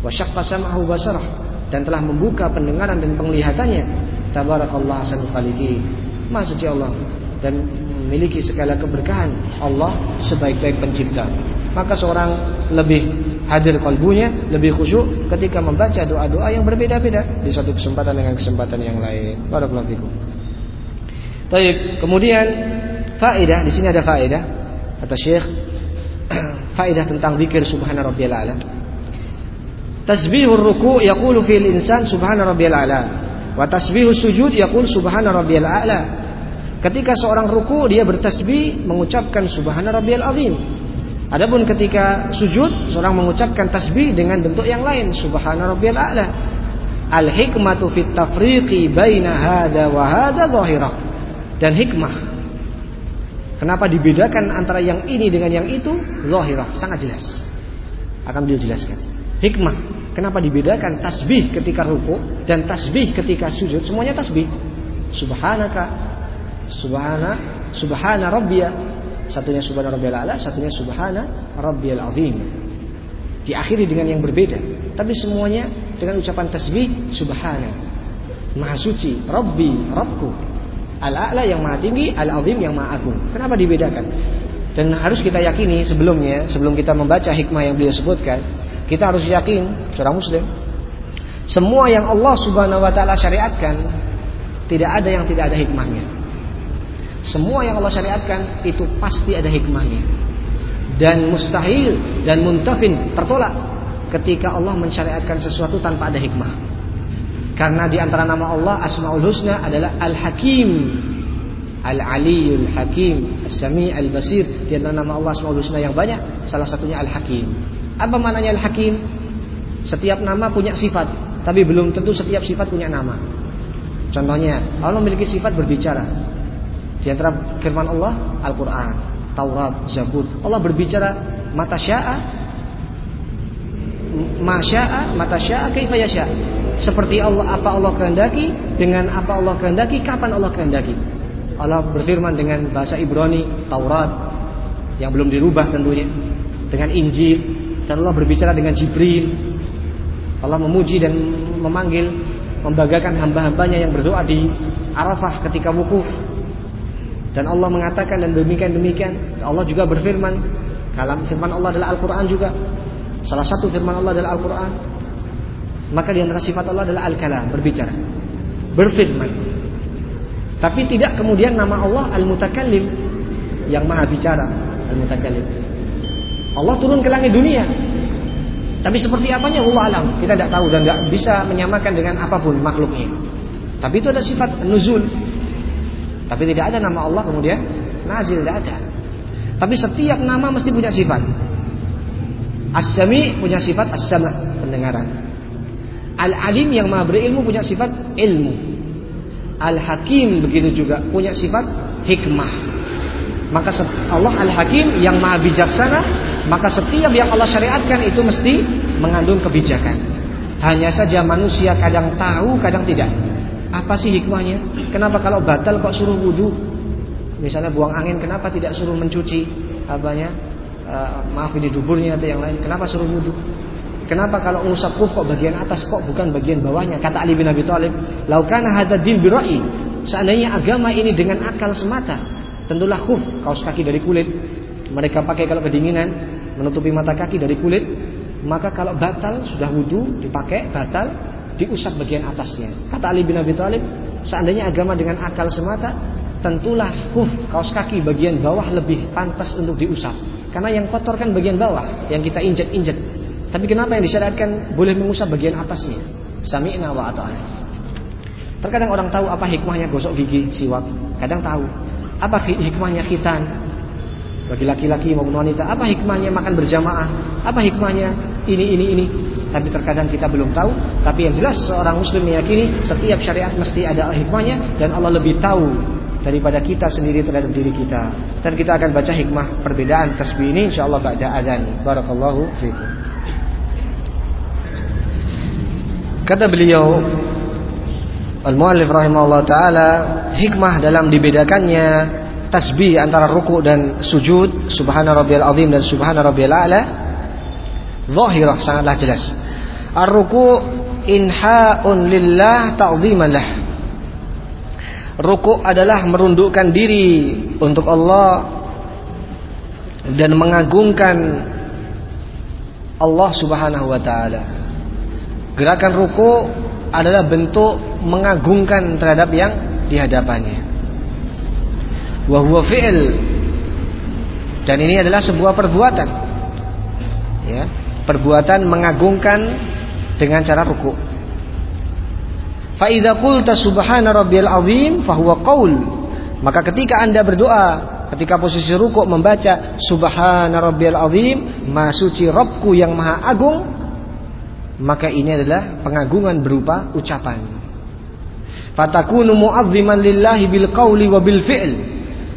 A: Wa syaqqa sam'ahu basarah dan telah membuka pendengaran dan penglihatannya. Tabarakallah ahsanul khaliqin maha suci Allah. Dan memiliki segala keberkahan Allah sebaik-baik pencipta maka seorang lebih hadir kalbunya lebih khusyuk ketika membaca doa-doa yang berbeda-beda di suatu kesempatan dengan kesempatan yang lain barakallahu fikum Baik, kemudian faedah di sini ada faedah kata Syekh faedah tentang zikir subhana rabbiyal a'la. Tasbihur ruku' yaqulu fil insan subhana rabbiyal a'la. Wa tasbihus sujud yaqul subhana rabbiyal a'la. Ketika seorang ruku dia bertasbih mengucapkan subhana rabbiyal azim. Adapun ketika sujud seorang mengucapkan tasbih dengan bentuk yang lain subhana rabbiyal a'la. Al hikmatu fit tafriqi baina hada wa hada zahirah. Dan hikmah Kenapa dibedakan antara yang ini dengan yang itu? Zahirah, sangat jelas. Akan beliau jelaskan. Hikmah, kenapa dibedakan tasbih ketika ruku dan tasbih ketika sujud? Semuanya tasbih. Subhanaka, subhana, subhana rabbia. Satunya subhana rabbiyal a'la, satunya subhana rabbiyal azim. Diakhiri dengan yang berbeda, tapi semuanya dengan ucapan tasbih subhana. Maha suci, Rabbi, Rabbku. Al-A'la yang maha tinggi, Al-Azim yang maha agung. Kenapa dibedakan? Dan harus kita yakini sebelumnya, sebelum kita membaca hikmah yang beliau sebutkan, kita harus yakin, seorang muslim, semua yang Allah Subhanahu wa taala syariatkan tidak ada yang tidak ada hikmahnya. Semua yang Allah syariatkan itu pasti ada hikmahnya. Dan mustahil dan muntafin tertolak ketika Allah mensyariatkan sesuatu tanpa ada hikmah. Karena di antara nama Allah Asmaul Husna adalah Al-Hakim. Al-Aliyul Hakim, As-Sami Al-Basir. Di antara nama Allah Asmaul Husna yang banyak, salah satunya Al-Hakim. Apa maknanya Al-Hakim? Setiap nama punya sifat, tapi belum tentu setiap sifat punya nama. Contohnya, Allah memiliki sifat berbicara. Di antara firman Allah, Al-Qur'an, Taurat, Zabur. Allah berbicara mata sya'a, masya'a, mata sya'a, kaifa yasha? Seperti Allah apa Allah kehendaki dengan apa Allah kehendaki kapan Allah kehendaki. Allah berfirman dengan bahasa Ibrani Taurat yang belum dirubah tentunya dengan Injil. Dan Allah berbicara dengan Jibril. Allah memuji dan memanggil membagakan hamba-hambanya yang berdoa di Arafah ketika wukuf dan Allah mengatakan dan demikian demikian Allah juga berfirman kalam firman Allah adalah Al-Quran juga Salah satu firman Allah adalah Al-Quran. Maka di antara sifat Allah adalah Al-Kalam, berbicara. Berfirman. Tapi tidak kemudian nama Allah Al-Mutakallim. Yang maha bicara. Al-Mutakallim. Allah turun ke langit dunia. Tapi seperti apanya Allah alam. Kita tidak tahu dan tidak bisa menyamakan dengan apa pun makhluknya. Tapi itu ada sifat nuzul. Tapi tidak ada nama Allah kemudian nazil tidak ada. Tapi setiap nama mesti punya sifat. As-Sami punya sifat as-sama, pendengaran. Al-Alim yang maha berilmu punya sifat ilmu. Al-Hakim begitu juga punya sifat hikmah. Maka Allah Al-Hakim yang maha bijaksana, maka setiap yang Allah syariatkan itu mesti mengandung kebijakan. Hanya saja manusia kadang tahu, kadang tidak. Apa sih hikmahnya? Kenapa kalau batal kok suruh wudhu? Misalnya buang angin, kenapa tidak suruh mencuci apanya? Uh, maaf ini duburnya atau yang lain. Kenapa suruh wudhu? Kenapa kalau ngusap kuf kok bagian atas kok bukan bagian bawahnya? Kata Ali bin Abi Thalib, "Laukana hadza din birai." Seandainya agama ini dengan akal semata, tentulah kuf kaos kaki dari kulit. Mereka pakai kalau kedinginan, menutupi mata kaki dari kulit. Maka kalau batal sudah wudhu dipakai batal diusap bagian atasnya. Kata Ali bin Abi Thalib, seandainya agama dengan akal semata, tentulah kuf kaos kaki bagian bawah lebih pantas untuk diusap. Karena yang kotor kan bagian bawah, yang kita injek-injek. Tapi kenapa yang disyariatkan boleh mengusap bagian atasnya? Sami'na wa ata'ana. Terkadang orang tahu apa hikmahnya gosok gigi siwak. Kadang tahu. Apa hikmahnya khitan? Bagi laki-laki maupun wanita. Apa hikmahnya makan berjamaah? Apa hikmahnya ini, ini, ini? Tapi terkadang kita belum tahu. Tapi yang jelas seorang muslim meyakini setiap syariat mesti ada hikmahnya. Dan Allah lebih tahu daripada kita sendiri terhadap diri kita. Dan kita akan baca hikmah perbedaan tasbih ini insyaallah ba'da azan. Barakallahu fiikum. Kata beliau Al-Muallif rahimahullah taala hikmah dalam dibedakannya tasbih antara ruku dan sujud subhana rabbiyal azim dan subhana rabbiyal a'la zahirah sangatlah jelas. Ar-ruku inha'un lillah ta'ziman lah. Ruku adalah merundukkan diri untuk Allah dan mengagungkan Allah Subhanahu wa taala. Gerakan ruku adalah bentuk mengagungkan terhadap yang di hadapannya. Wa. Dan ini adalah sebuah perbuatan. Ya, perbuatan mengagungkan dengan cara ruku. Fa idza qulta subhana rabbiyal azim fa huwa qaul. Maka ketika Anda berdoa ketika posisi ruku membaca subhana rabbiyal azim, maha suci Rabbku yang maha agung, maka ini adalah pengagungan berupa ucapan. Fatakunu mu'azziman lillahi bil qawli wa bil fi'l.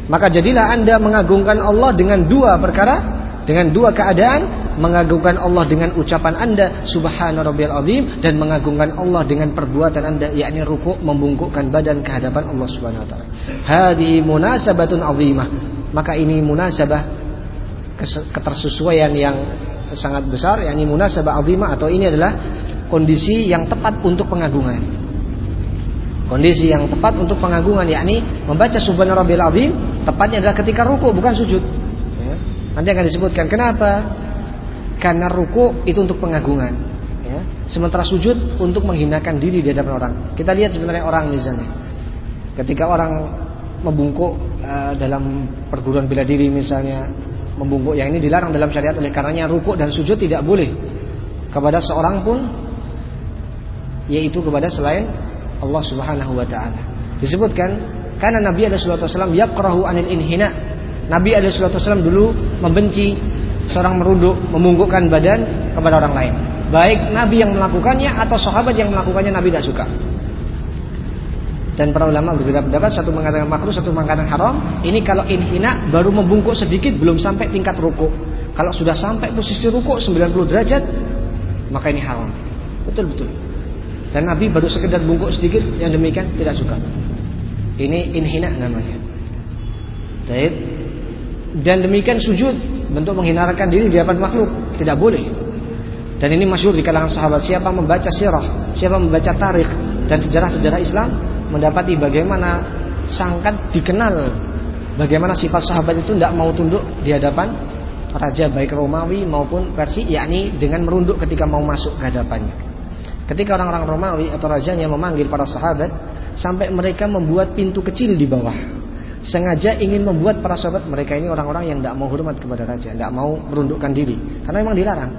A: Maka jadilah Anda mengagungkan Allah dengan dua perkara, dengan dua keadaan, mengagungkan Allah dengan ucapan Anda subhana rabbiyal azim dan mengagungkan Allah dengan perbuatan Anda yakni rukuk membungkukkan badan ke hadapan Allah Subhanahu wa taala. Hadhi munasabatun azimah. Maka ini munasabah ketersesuaian yang sangat besar yakni munasabah azimah atau ini adalah kondisi yang tepat untuk pengagungan. Kondisi yang tepat untuk pengagungan yakni membaca subhana rabbil azim tepatnya adalah ketika ruku bukan sujud. Ya. Nanti akan disebutkan kenapa? Karena ruku itu untuk pengagungan. Ya. Sementara sujud untuk menghinakan diri di hadapan orang. Kita lihat sebenarnya orang misalnya. Ketika orang membungkuk uh, dalam perguruan bela diri misalnya membungkuk yang ini dilarang dalam syariat oleh karenanya rukuk dan sujud tidak boleh kepada seorang pun yaitu kepada selain Allah Subhanahu wa taala. Disebutkan karena Nabi ada sallallahu wasallam yaqrahu anil inhina. Nabi ada sallallahu wasallam dulu membenci seorang merunduk, membungkukkan badan kepada orang lain. Baik Nabi yang melakukannya atau sahabat yang melakukannya Nabi tidak suka. Dan para ulama berbeda pendapat, satu mengatakan makruh, satu mengatakan haram. Ini kalau inhina baru membungkuk sedikit belum sampai tingkat ruku. Kalau sudah sampai posisi ruku 90 derajat, maka ini haram. Betul betul. Dan Nabi baru sekedar bungkuk sedikit yang demikian tidak suka. Ini inhina namanya. Dan demikian sujud bentuk menghinakan diri di hadapan makhluk tidak boleh. Dan ini masyhur di kalangan sahabat siapa membaca sirah, siapa membaca tarikh dan sejarah-sejarah Islam mendapati bagaimana sangat dikenal bagaimana sifat sahabat itu tidak mau tunduk di hadapan raja baik Romawi maupun Persia yakni dengan merunduk ketika mau masuk ke hadapannya. Ketika orang-orang Romawi atau rajanya memanggil para sahabat sampai mereka membuat pintu kecil di bawah. Sengaja ingin membuat para sahabat mereka ini orang-orang yang tidak mau hormat kepada raja, tidak mau merundukkan diri karena memang dilarang.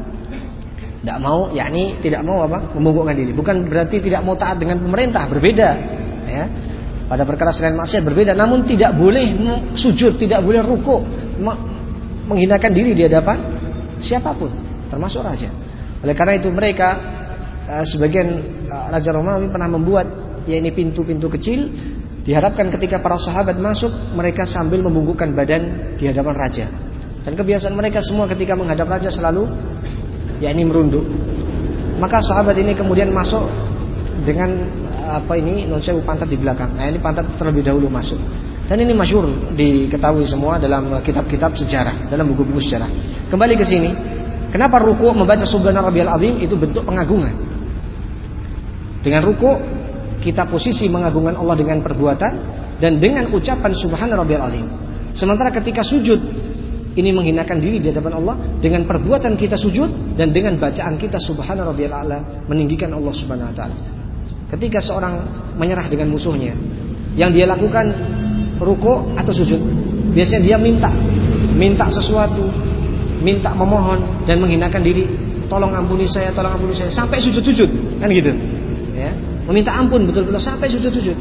A: Tidak mau, yakni tidak mau apa? Membungkukkan diri. Bukan berarti tidak mau taat dengan pemerintah, berbeda. Ya. Pada perkara selain maksiat berbeda, namun tidak boleh sujud, tidak boleh ruku, menghinakan diri di hadapan siapa pun, termasuk raja. Oleh karena itu mereka eh, sebagian eh, raja Romawi pernah membuat ya ini pintu-pintu kecil diharapkan ketika para sahabat masuk mereka sambil membungkukkan badan di hadapan raja. Dan kebiasaan mereka semua ketika menghadap raja selalu ya ini merunduk. Maka sahabat ini kemudian masuk dengan apa ini non pantat di belakang. Nah ini pantat terlebih dahulu masuk. Dan ini masyur diketahui semua dalam kitab-kitab sejarah, dalam buku-buku sejarah. Kembali ke sini, kenapa ruku membaca subhana rabbiyal azim itu bentuk pengagungan? Dengan ruku kita posisi mengagungkan Allah dengan perbuatan dan dengan ucapan subhana rabbiyal. Sementara ketika sujud ini menghinakan diri di hadapan Allah dengan perbuatan kita sujud dan dengan bacaan kita subhana rabbiyal a'la meninggikan Allah subhanahu wa taala. Ketika seorang menyerah dengan musuhnya, yang dia lakukan ruko atau sujud. Biasanya dia minta, minta sesuatu, minta memohon dan menghinakan diri. Tolong ampuni saya, tolong ampuni saya sampai sujud-sujud, kan gitu. Meminta ampun betul-betul sampai sujud-sujud.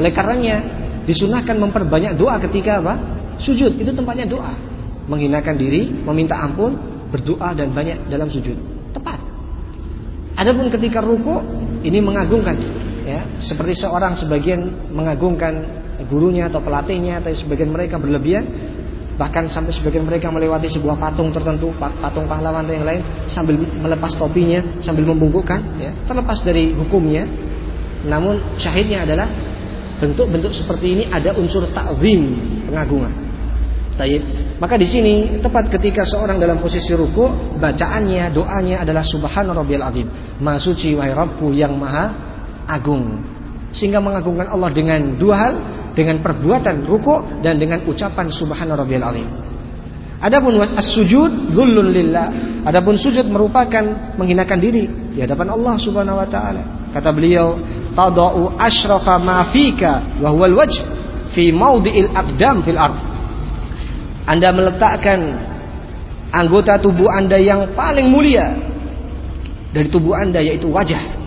A: Oleh karenanya disunahkan memperbanyak doa ketika apa? Sujud itu tempatnya doa. Menghinakan diri, meminta ampun, berdoa dan banyak dalam sujud. Tepat. Adapun ketika ruko ini mengagungkan ya, seperti seorang sebagian mengagungkan gurunya atau pelatihnya atau sebagian mereka berlebihan bahkan sampai sebagian mereka melewati sebuah patung tertentu patung pahlawan atau yang lain sambil melepas topinya sambil membungkukkan ya terlepas dari hukumnya namun syahidnya adalah bentuk-bentuk seperti ini ada unsur takzim pengagungan Taib. Maka di sini tepat ketika seorang dalam posisi ruku, bacaannya, doanya adalah Subhana Rabbiyal Azim. Maha suci wahai Rabbku yang maha agung. Sehingga mengagungkan Allah dengan dua hal, dengan perbuatan ruku dan dengan ucapan subhana rabbiyal azim. Adapun as-sujud dzullun lillah. Adapun sujud merupakan menghinakan diri di hadapan Allah Subhanahu wa taala. Kata beliau, tadau asyrafa ma fika wa huwal wajh fi mawdi'il aqdam fil ard. Anda meletakkan anggota tubuh Anda yang paling mulia dari tubuh Anda yaitu wajah.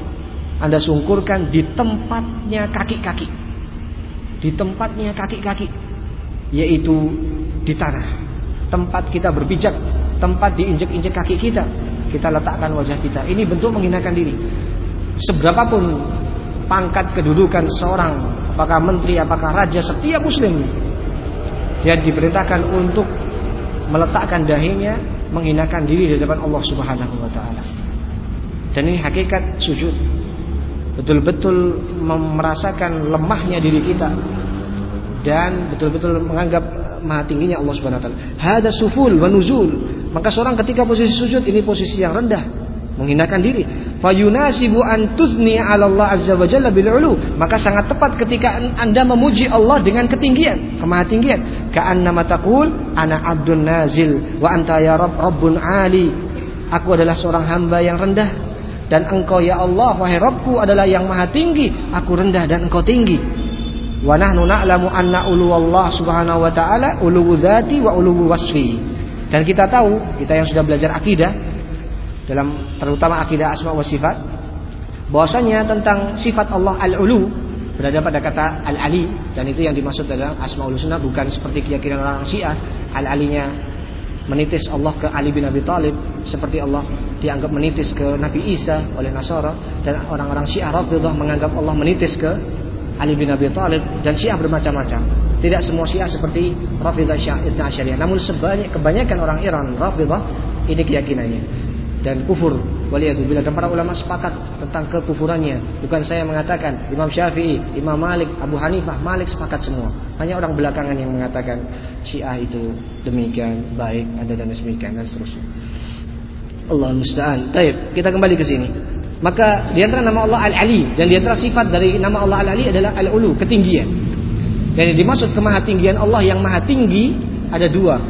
A: Anda sungkurkan di tempatnya kaki-kaki di tempatnya kaki-kaki yaitu di tanah tempat kita berpijak tempat diinjek-injek kaki kita kita letakkan wajah kita ini bentuk menghinakan diri seberapapun pangkat kedudukan seorang apakah menteri apakah raja setiap muslim dia diperintahkan untuk meletakkan dahinya menghinakan diri di depan Allah Subhanahu wa taala dan ini hakikat sujud betul-betul merasakan lemahnya diri kita dan betul-betul menganggap maha tingginya Allah Subhanahu wa taala. Hada suful wa nuzul. Maka seorang ketika posisi sujud ini posisi yang rendah, menghinakan diri. Fayunasibu an 'ala Allah azza wa jalla bil ulu. Maka sangat tepat ketika Anda memuji Allah dengan ketinggian, kemahatinggian. Ka'annama taqul ana abdun nazil wa anta ya rabb rabbun ali. Aku adalah seorang hamba yang rendah dan engkau ya Allah wahai Rabbku adalah yang maha tinggi aku rendah dan engkau tinggi wa nahnu na'lamu anna Allah subhanahu wa ta'ala ulu dzati wa ulu wasfi dan kita tahu kita yang sudah belajar akidah dalam terutama akidah asma wa sifat bahwasanya tentang sifat Allah al-ulu berada pada kata al-ali dan itu yang dimaksud dalam asma ul sunnah bukan seperti keyakinan orang Syiah al-alinya menitis Allah ke Ali bin Abi Thalib seperti Allah dianggap menitis ke Nabi Isa oleh Nasara dan orang-orang Syiah Rafidhah menganggap Allah menitis ke Ali bin Abi Thalib dan Syiah bermacam-macam. Tidak semua Syiah seperti Rafidhah Syiah namun sebanyak kebanyakan orang Iran Rafidhah ini keyakinannya dan kufur. Waliyadzubillah dan para ulama sepakat tentang kekufurannya. Bukan saya mengatakan. Imam Syafi'i Imam Malik Abu Hanifah Malik sepakat semua. Hanya orang belakangan yang mengatakan Syiah itu demikian baik ada dan demikian dan seterusnya. Allah musta'an. Taib kita kembali ke sini. Maka di antara nama Allah Al-Ali dan di antara sifat dari nama Allah Al-Ali adalah Al-Ulu ketinggian. Dan yang dimaksud kemahatinggian Allah yang maha tinggi ada dua.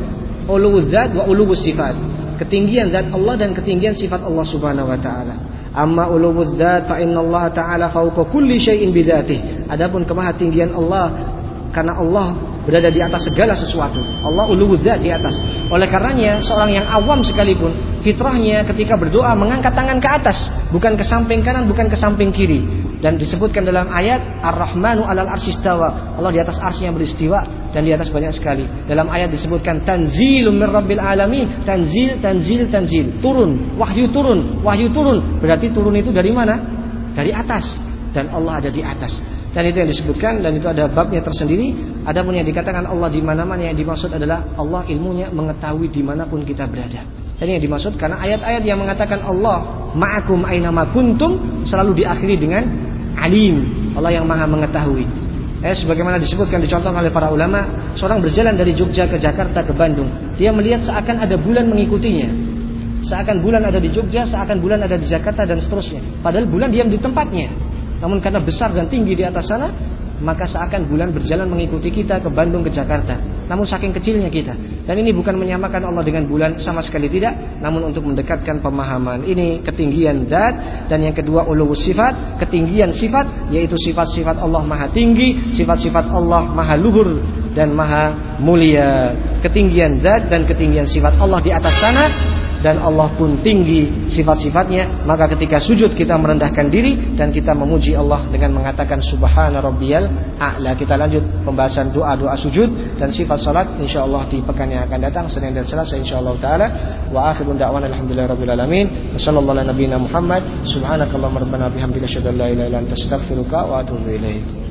A: Zat wa uluwuz sifat. Ketinggian zat Allah dan ketinggian sifat Allah Subhanahu wa taala. Amma uluwuz zat fa inna Allah taala fawqa kulli syai'in bidzatih. Adapun kemahatinggian Allah karena Allah berada di atas segala sesuatu. Allah uluwuz zat di atas. Oleh karenanya seorang yang awam sekalipun fitrahnya ketika berdoa mengangkat tangan ke atas, bukan ke samping kanan, bukan ke samping kiri. Dan disebutkan dalam ayat Ar-Rahmanu 'alal arsyistawa. Allah di atas arsy yang beristiwa dan di atas banyak sekali. Dalam ayat disebutkan tanzilum mir rabbil tanzil tanzil tanzil, turun, wahyu turun, wahyu turun. Berarti turun itu dari mana? Dari atas dan Allah ada di atas. Dan itu yang disebutkan dan itu ada babnya tersendiri. Adapun yang dikatakan Allah di mana-mana yang dimaksud adalah Allah ilmunya mengetahui di mana pun kita berada. Dan yang dimaksud karena ayat-ayat yang mengatakan Allah ma'akum aina kuntum selalu diakhiri dengan alim. Allah yang maha mengetahui. Eh, sebagaimana disebutkan dicontohkan oleh para ulama, seorang berjalan dari Jogja ke Jakarta ke Bandung, dia melihat seakan ada bulan mengikutinya. Seakan bulan ada di Jogja, seakan bulan ada di Jakarta dan seterusnya. Padahal bulan diam di tempatnya. Namun karena besar dan tinggi di atas sana, maka seakan bulan berjalan mengikuti kita ke Bandung ke Jakarta. Namun saking kecilnya kita. Dan ini bukan menyamakan Allah dengan bulan sama sekali tidak, namun untuk mendekatkan pemahaman. Ini ketinggian zat dan yang kedua uluwus sifat, ketinggian sifat yaitu sifat-sifat Allah Maha tinggi, sifat-sifat Allah Maha luhur dan Maha mulia. Ketinggian zat dan ketinggian sifat Allah di atas sana dan Allah pun tinggi sifat-sifatnya maka ketika sujud kita merendahkan diri dan kita memuji Allah dengan mengatakan subhana rabbiyal a'la. Kita lanjut pembahasan doa-doa sujud dan sifat salat. Insyaallah di pekan yang akan datang Senin dan Selasa insyaallah taala. Wa akhirun da'wana alhamdulillahirabbil alamin. Sallallahu ala nabiyina Muhammad. Subhanakallahumma rabbana bihamdika asyhadu an la ilaha illa anta astaghfiruka wa atubu ilaik